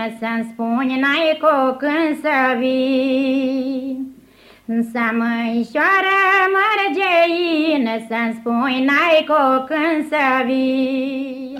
străină Să-mi spuni n-ai cu când să vin Să măișoară mărgeină Să-mi spui n-ai cu când să vin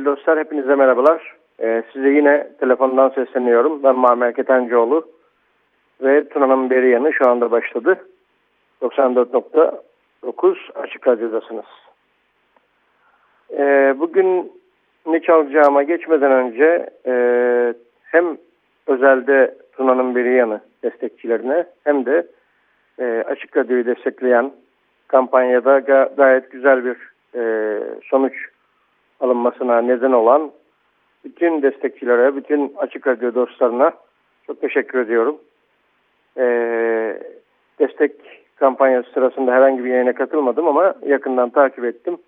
Sevgili dostlar hepinize merhabalar. Ee, size yine telefondan sesleniyorum. Ben Muammer Ketencoğlu ve Tuna'nın beri yanı şu anda başladı. 94.9 Açık Radyo'dasınız. Ee, bugün ne çalacağıma geçmeden önce e, hem özelde Tuna'nın beri yanı destekçilerine hem de e, Açık Radyo'yu destekleyen kampanyada gayet güzel bir e, sonuç alınmasına neden olan bütün destekçilere, bütün Açık Radyo dostlarına çok teşekkür ediyorum. Ee, destek kampanyası sırasında herhangi bir yayına katılmadım ama yakından takip ettim.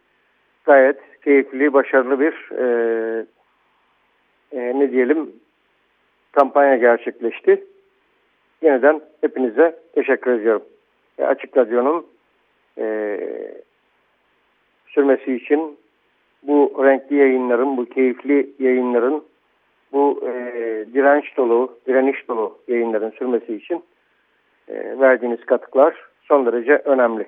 Gayet keyifli, başarılı bir e, e, ne diyelim kampanya gerçekleşti. Yeniden hepinize teşekkür ediyorum. E, Açık Radyo'nun e, sürmesi için bu renkli yayınların, bu keyifli yayınların, bu e, direnç dolu, direniş dolu yayınların sürmesi için e, verdiğiniz katkılar son derece önemli.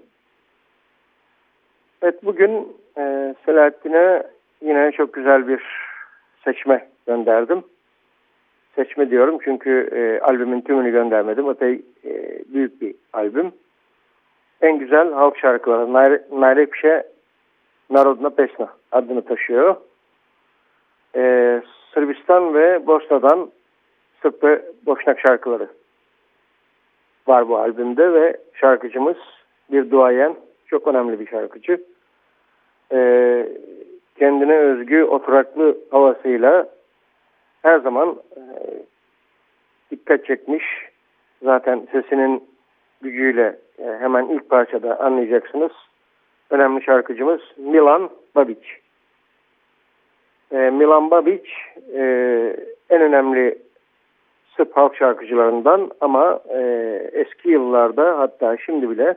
Evet bugün e, Selahattin'e yine çok güzel bir seçme gönderdim. Seçme diyorum çünkü e, albümün tümünü göndermedim. Epey e, büyük bir albüm. En güzel halk şarkıları Nayrepşe Narodna Pesna adını taşıyor. Ee, Sırbistan ve Bosna'dan Sırp ve Boşnak şarkıları var bu albümde ve şarkıcımız bir duayen, çok önemli bir şarkıcı. Ee, kendine özgü oturaklı havasıyla her zaman e, dikkat çekmiş. Zaten sesinin gücüyle e, hemen ilk parçada anlayacaksınız önemli şarkıcımız Milan Babic. E, Milan Babic e, en önemli Sırp halk şarkıcılarından ama e, eski yıllarda hatta şimdi bile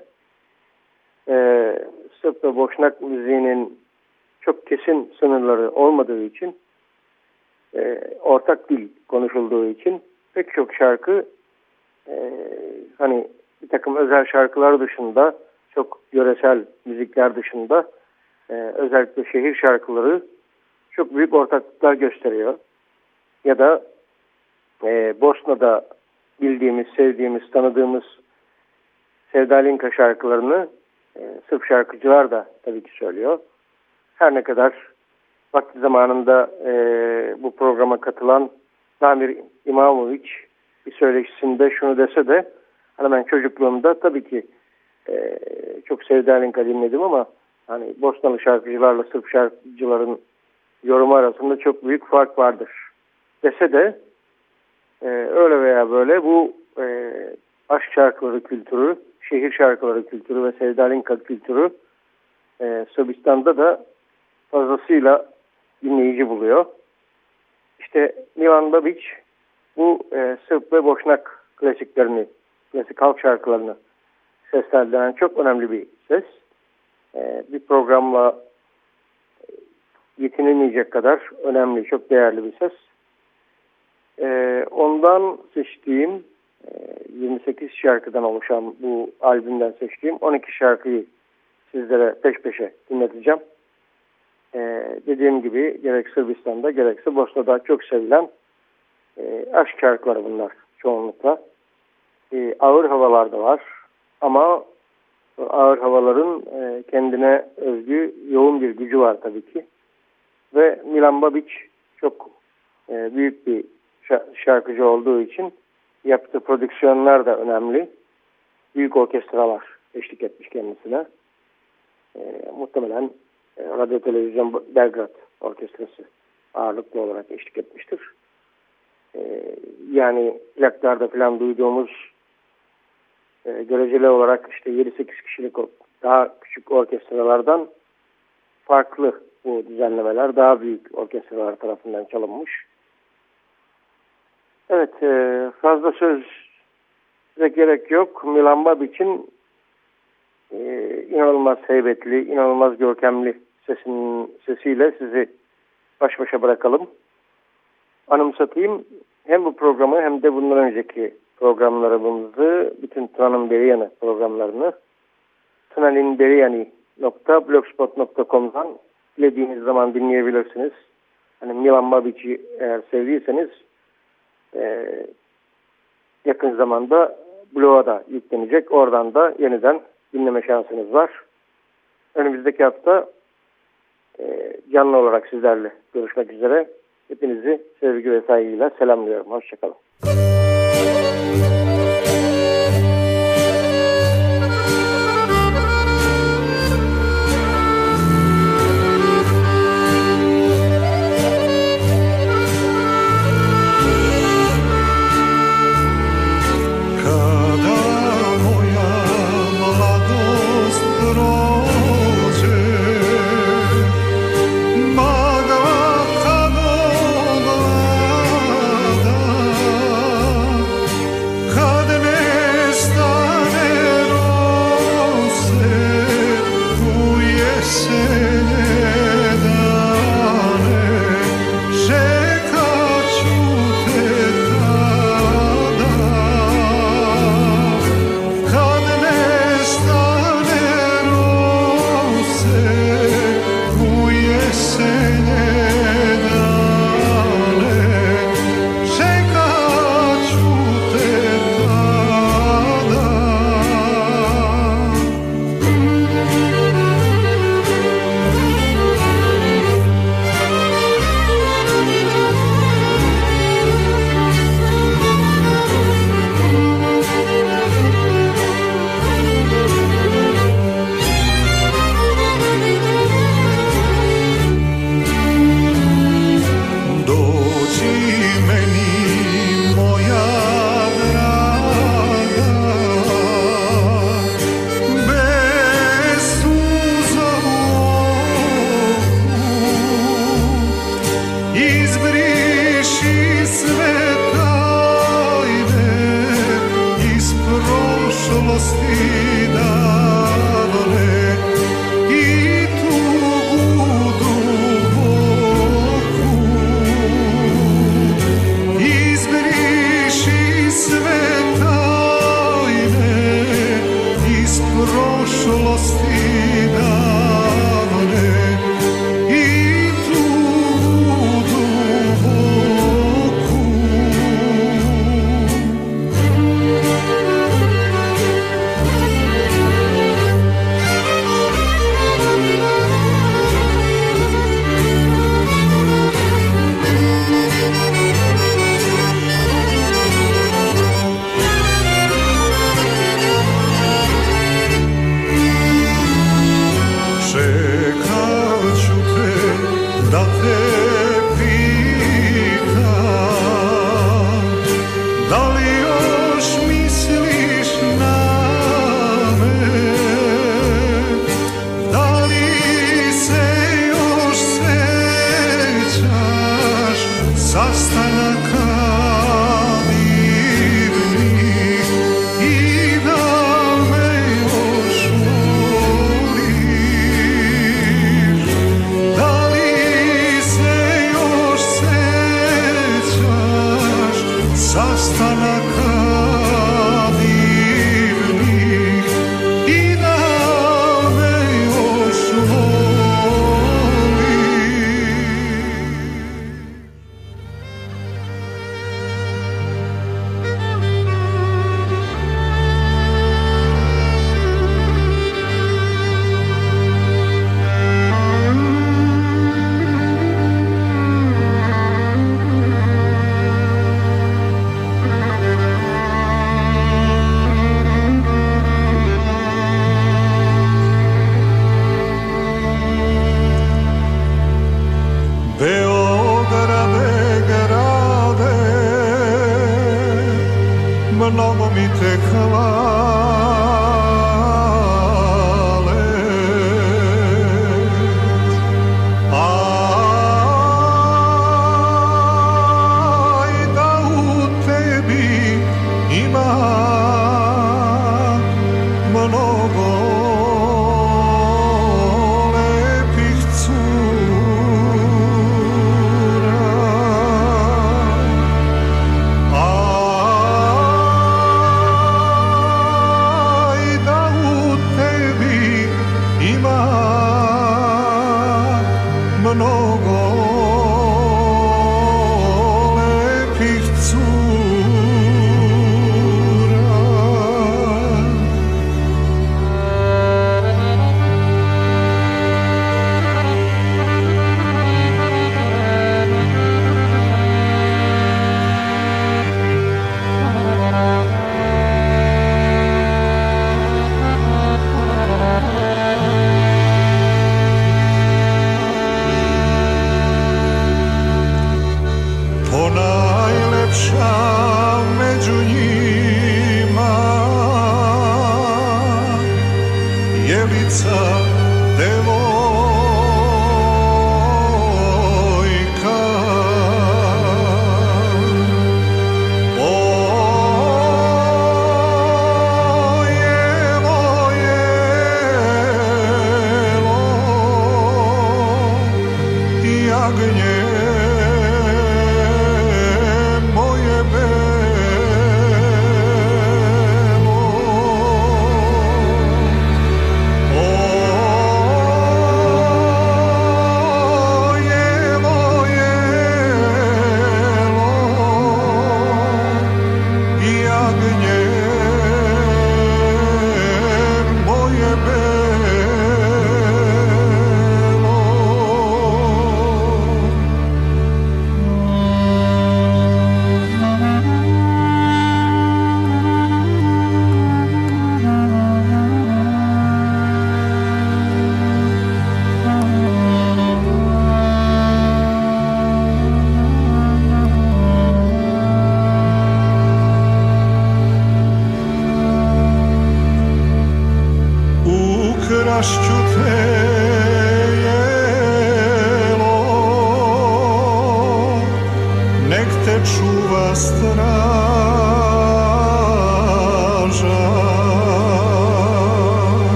e, Sırp ve Boşnak müziğinin çok kesin sınırları olmadığı için e, ortak dil konuşulduğu için pek çok şarkı e, hani bir takım özel şarkılar dışında çok yöresel müzikler dışında e, özellikle şehir şarkıları çok büyük ortaklıklar gösteriyor. Ya da e, Bosna'da bildiğimiz, sevdiğimiz, tanıdığımız Sevdalinka şarkılarını e, Sırp şarkıcılar da tabii ki söylüyor. Her ne kadar vakti zamanında e, bu programa katılan Damir İmamovic bir söyleşisinde şunu dese de hani çocukluğumda tabii ki e, çok Sevdalinka dinledim ama hani Bosnalı şarkıcılarla Sırp şarkıcıların yorumu arasında çok büyük fark vardır. Dese de e, öyle veya böyle bu e, aşk şarkıları kültürü, şehir şarkıları kültürü ve Sevdalinka kültürü e, Sırbistan'da da fazlasıyla dinleyici buluyor. İşte Milan Babic bu e, Sırp ve Boşnak klasiklerini, klasik halk şarkılarını seslendiren çok önemli bir ses. Ee, bir programla yetinemeyecek kadar önemli, çok değerli bir ses. E, ondan seçtiğim e, 28 şarkıdan oluşan bu albümden seçtiğim 12 şarkıyı sizlere peş peşe dinleteceğim. E, dediğim gibi gerek Sırbistan'da gerekse Bosna'da çok sevilen e, aşk şarkıları bunlar çoğunlukla. E, ağır havalarda var ama ağır havaların e, kendine özgü yoğun bir gücü var tabii ki. Ve Milan Babic çok e, büyük bir şarkıcı olduğu için yaptığı prodüksiyonlar da önemli. Büyük orkestralar eşlik etmiş kendisine. E, muhtemelen Radyo Televizyon Belgrad Orkestrası ağırlıklı olarak eşlik etmiştir. Yani plaklarda falan duyduğumuz e, göreceli olarak işte 7-8 kişilik daha küçük orkestralardan farklı bu düzenlemeler daha büyük orkestralar tarafından çalınmış. Evet e, fazla söz gerek yok. Milan Babic'in e, inanılmaz heybetli, inanılmaz görkemli sesin, sesiyle sizi baş başa bırakalım. Anımsatayım hem bu programı hem de bundan önceki programlarımızı, bütün Tuna'nın Beriyanı programlarını tunalinberiyani.blogspot.com'dan dilediğiniz zaman dinleyebilirsiniz. Hani Milan Babic'i eğer sevdiyseniz e, yakın zamanda bloğa da yüklenecek. Oradan da yeniden dinleme şansınız var. Önümüzdeki hafta e, canlı olarak sizlerle görüşmek üzere. Hepinizi sevgi ve saygıyla selamlıyorum. Hoşçakalın. Thank you.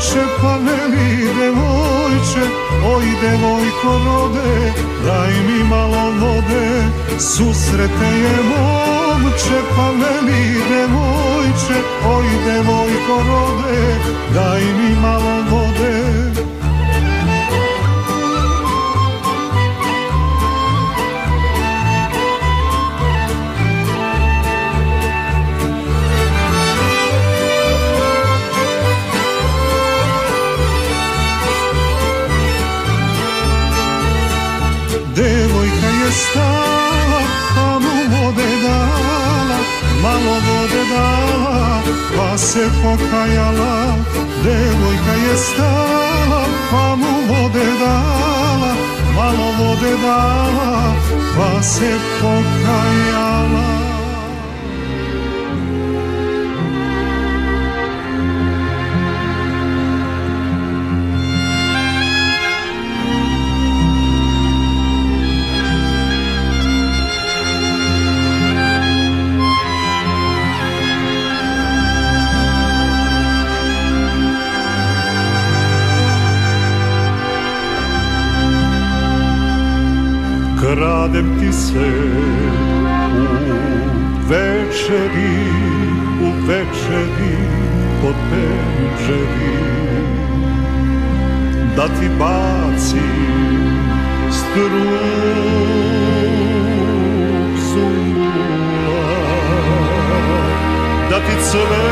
Momče pa veli devojče Oj devojko rode daj mi malo vode. Susrete je momče pa veli devojče Oj devojko rode daj mi malo vode pa se pokajala. Devojka je stala, pa mu vode dala, malo vode dala, pa se pokajala. Kradem ti se u večeri, u večeri pod penđeri da ti bacim strup sumbula da ti cveta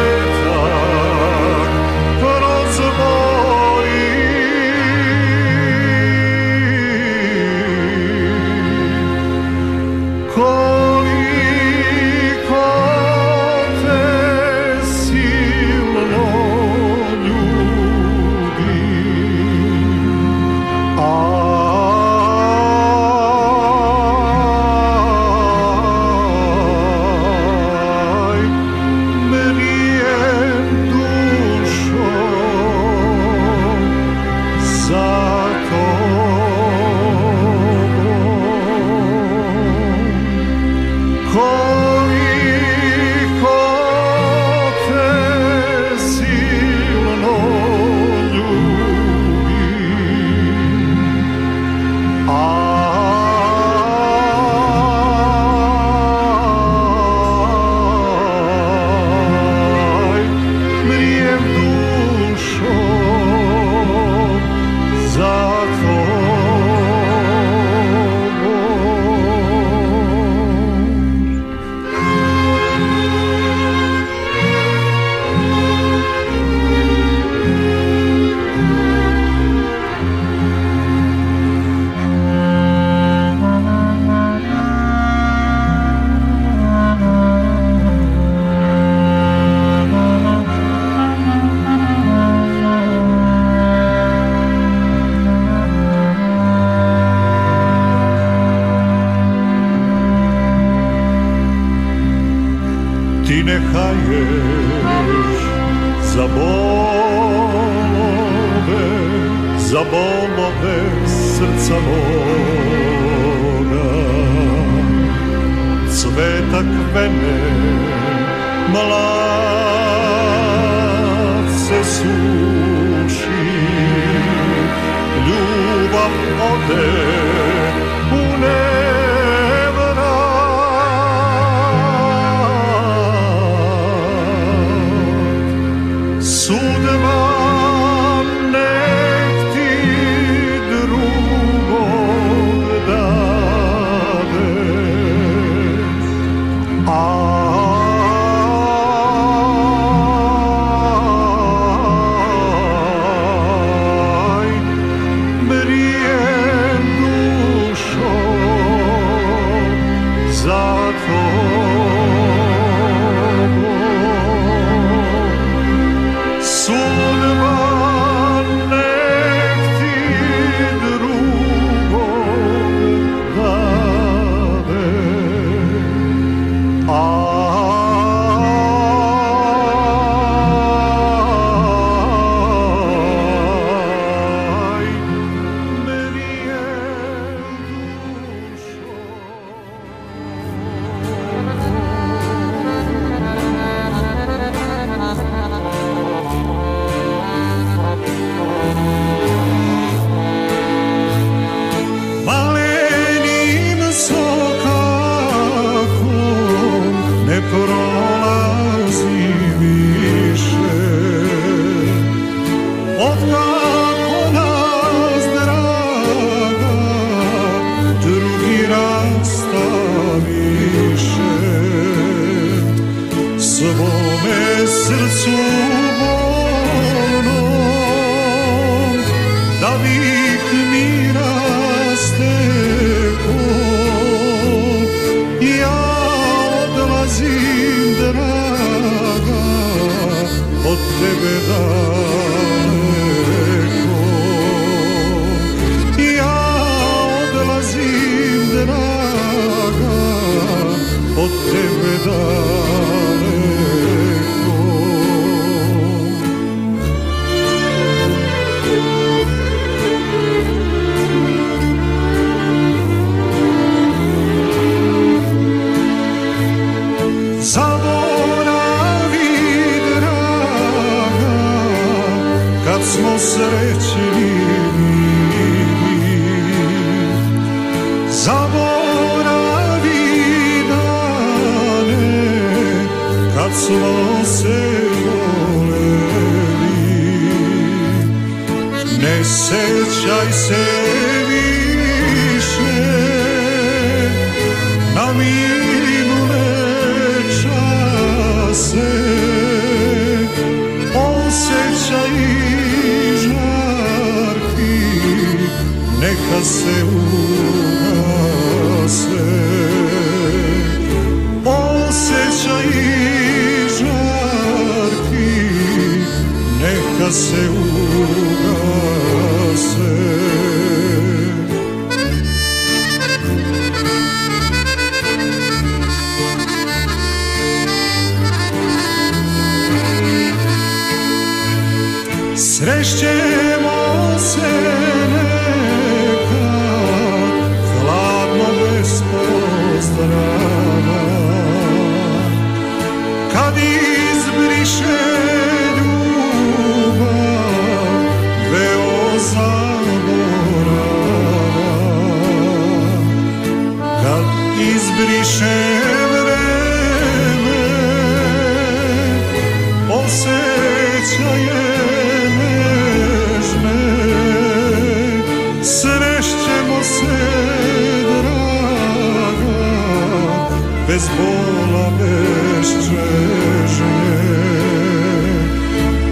Bez bola, bez čežnje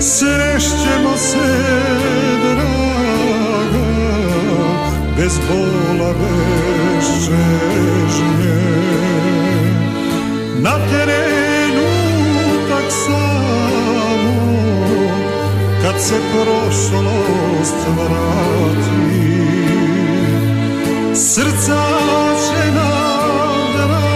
Srešćemo se, draga. Bez bola, bez čežnje Na terenu tak samo Kad se prošlost vrati. Srca će nam draga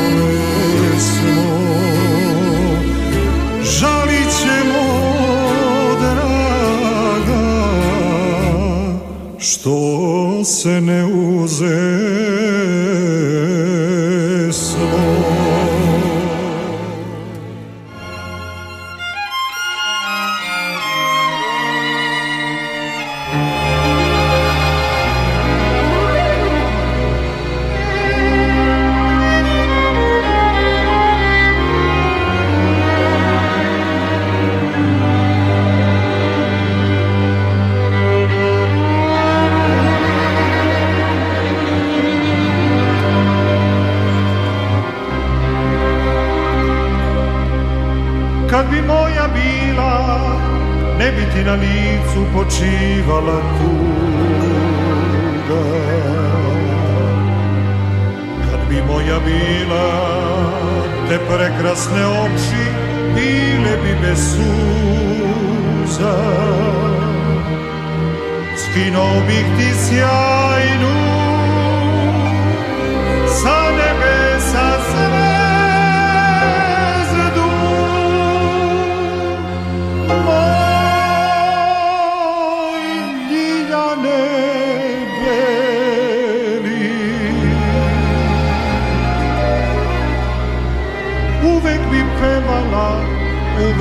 se ne uze licu počivala tuga. Kad bi moja bila, te prekrasne oči bile bi bez suza. Skinuo bih ti sjajnu sa nebesa zvezdu.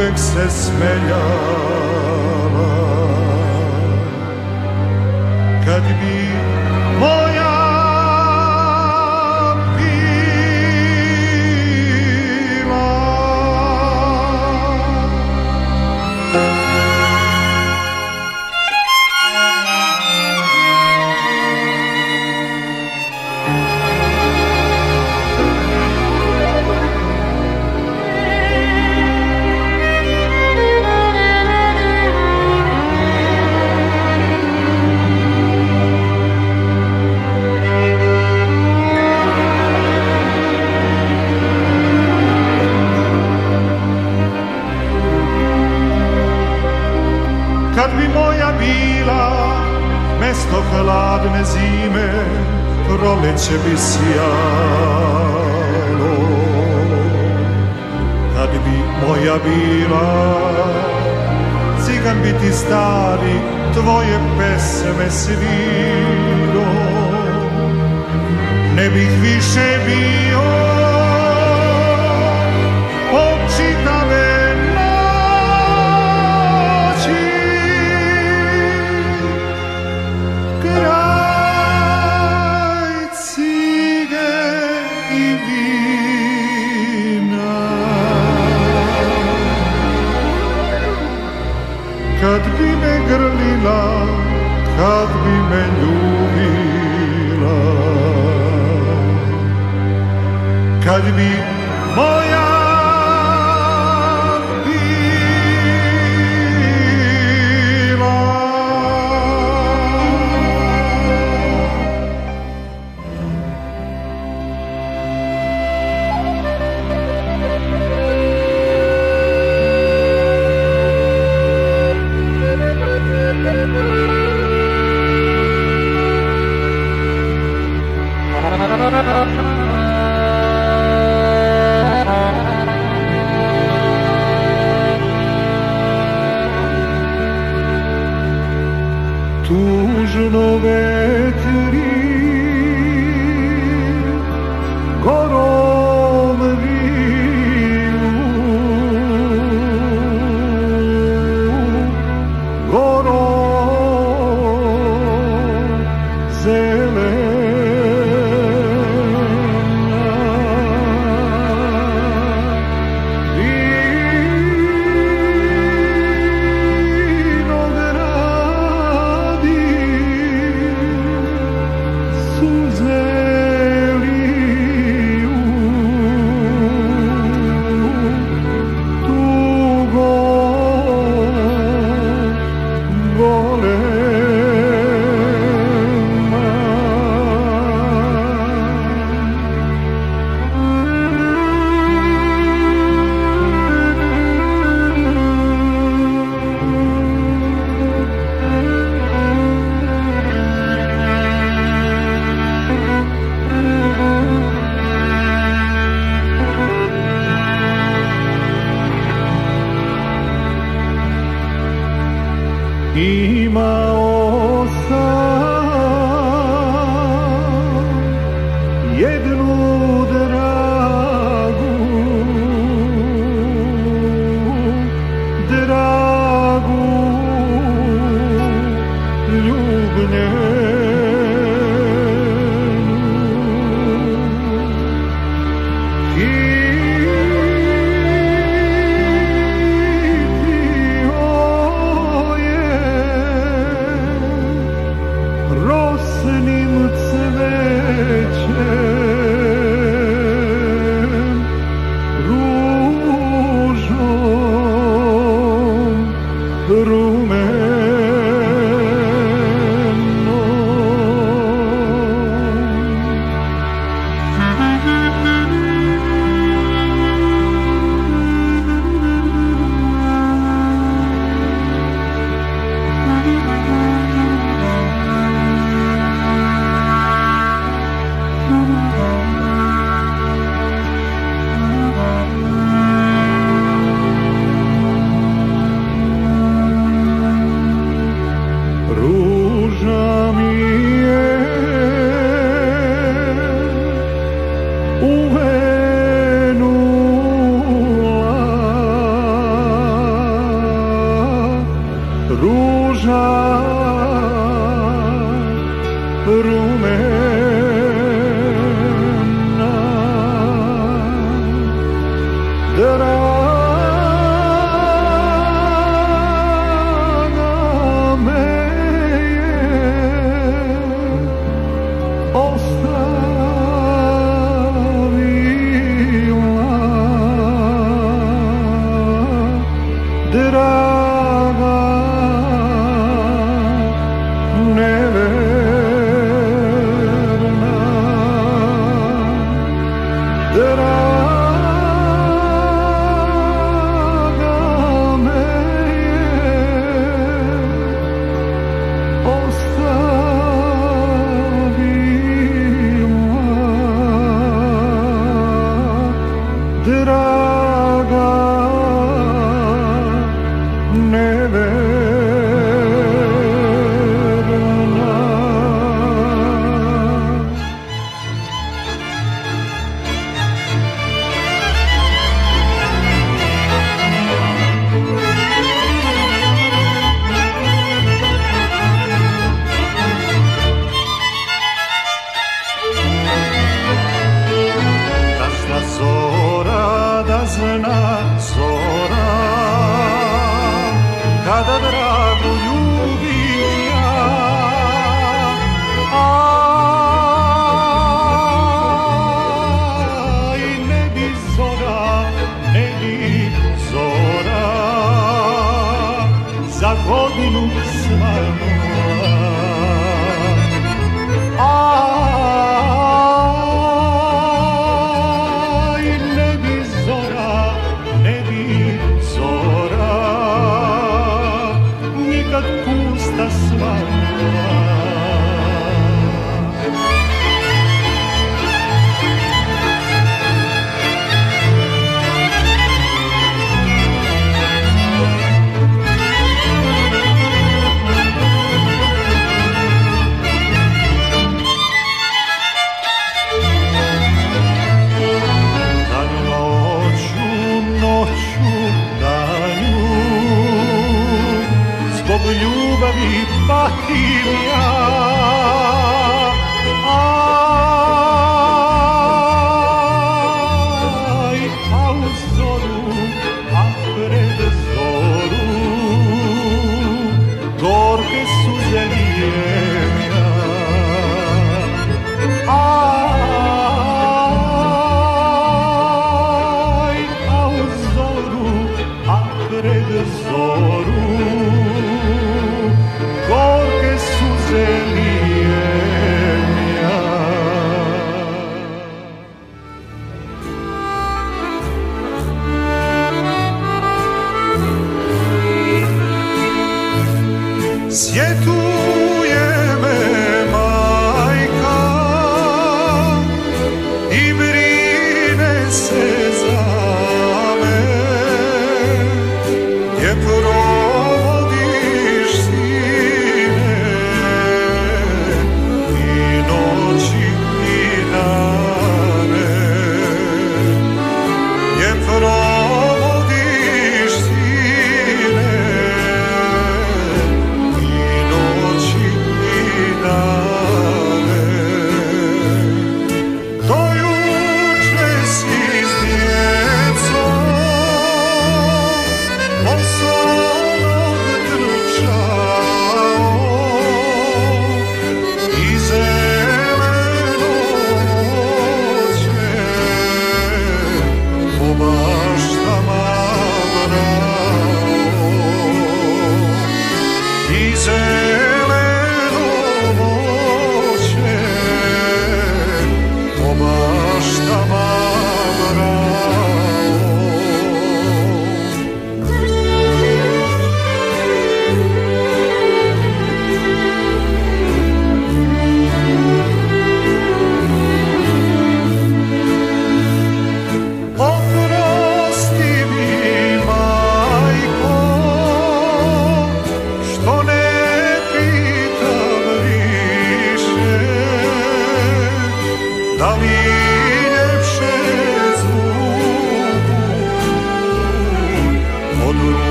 mek se proleće bi sjalo kad bi moja bila cigan biti stari tvoje pesme sviro ne bih više bio mila, kad bi me ljubila, kad bi Ha ha ha ha! dragul, ljubnje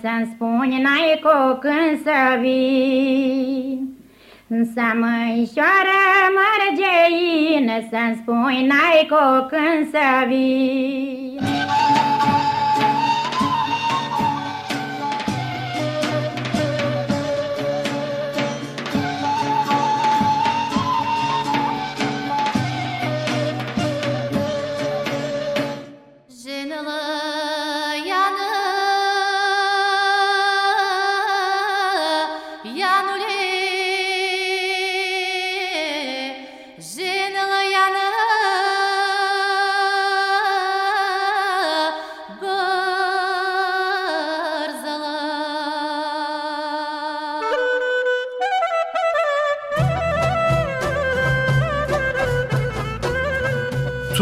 Să-mi spuni n-ai cu când să vii. Să măișoară mărgeină Să-mi spui n-ai cu când să vii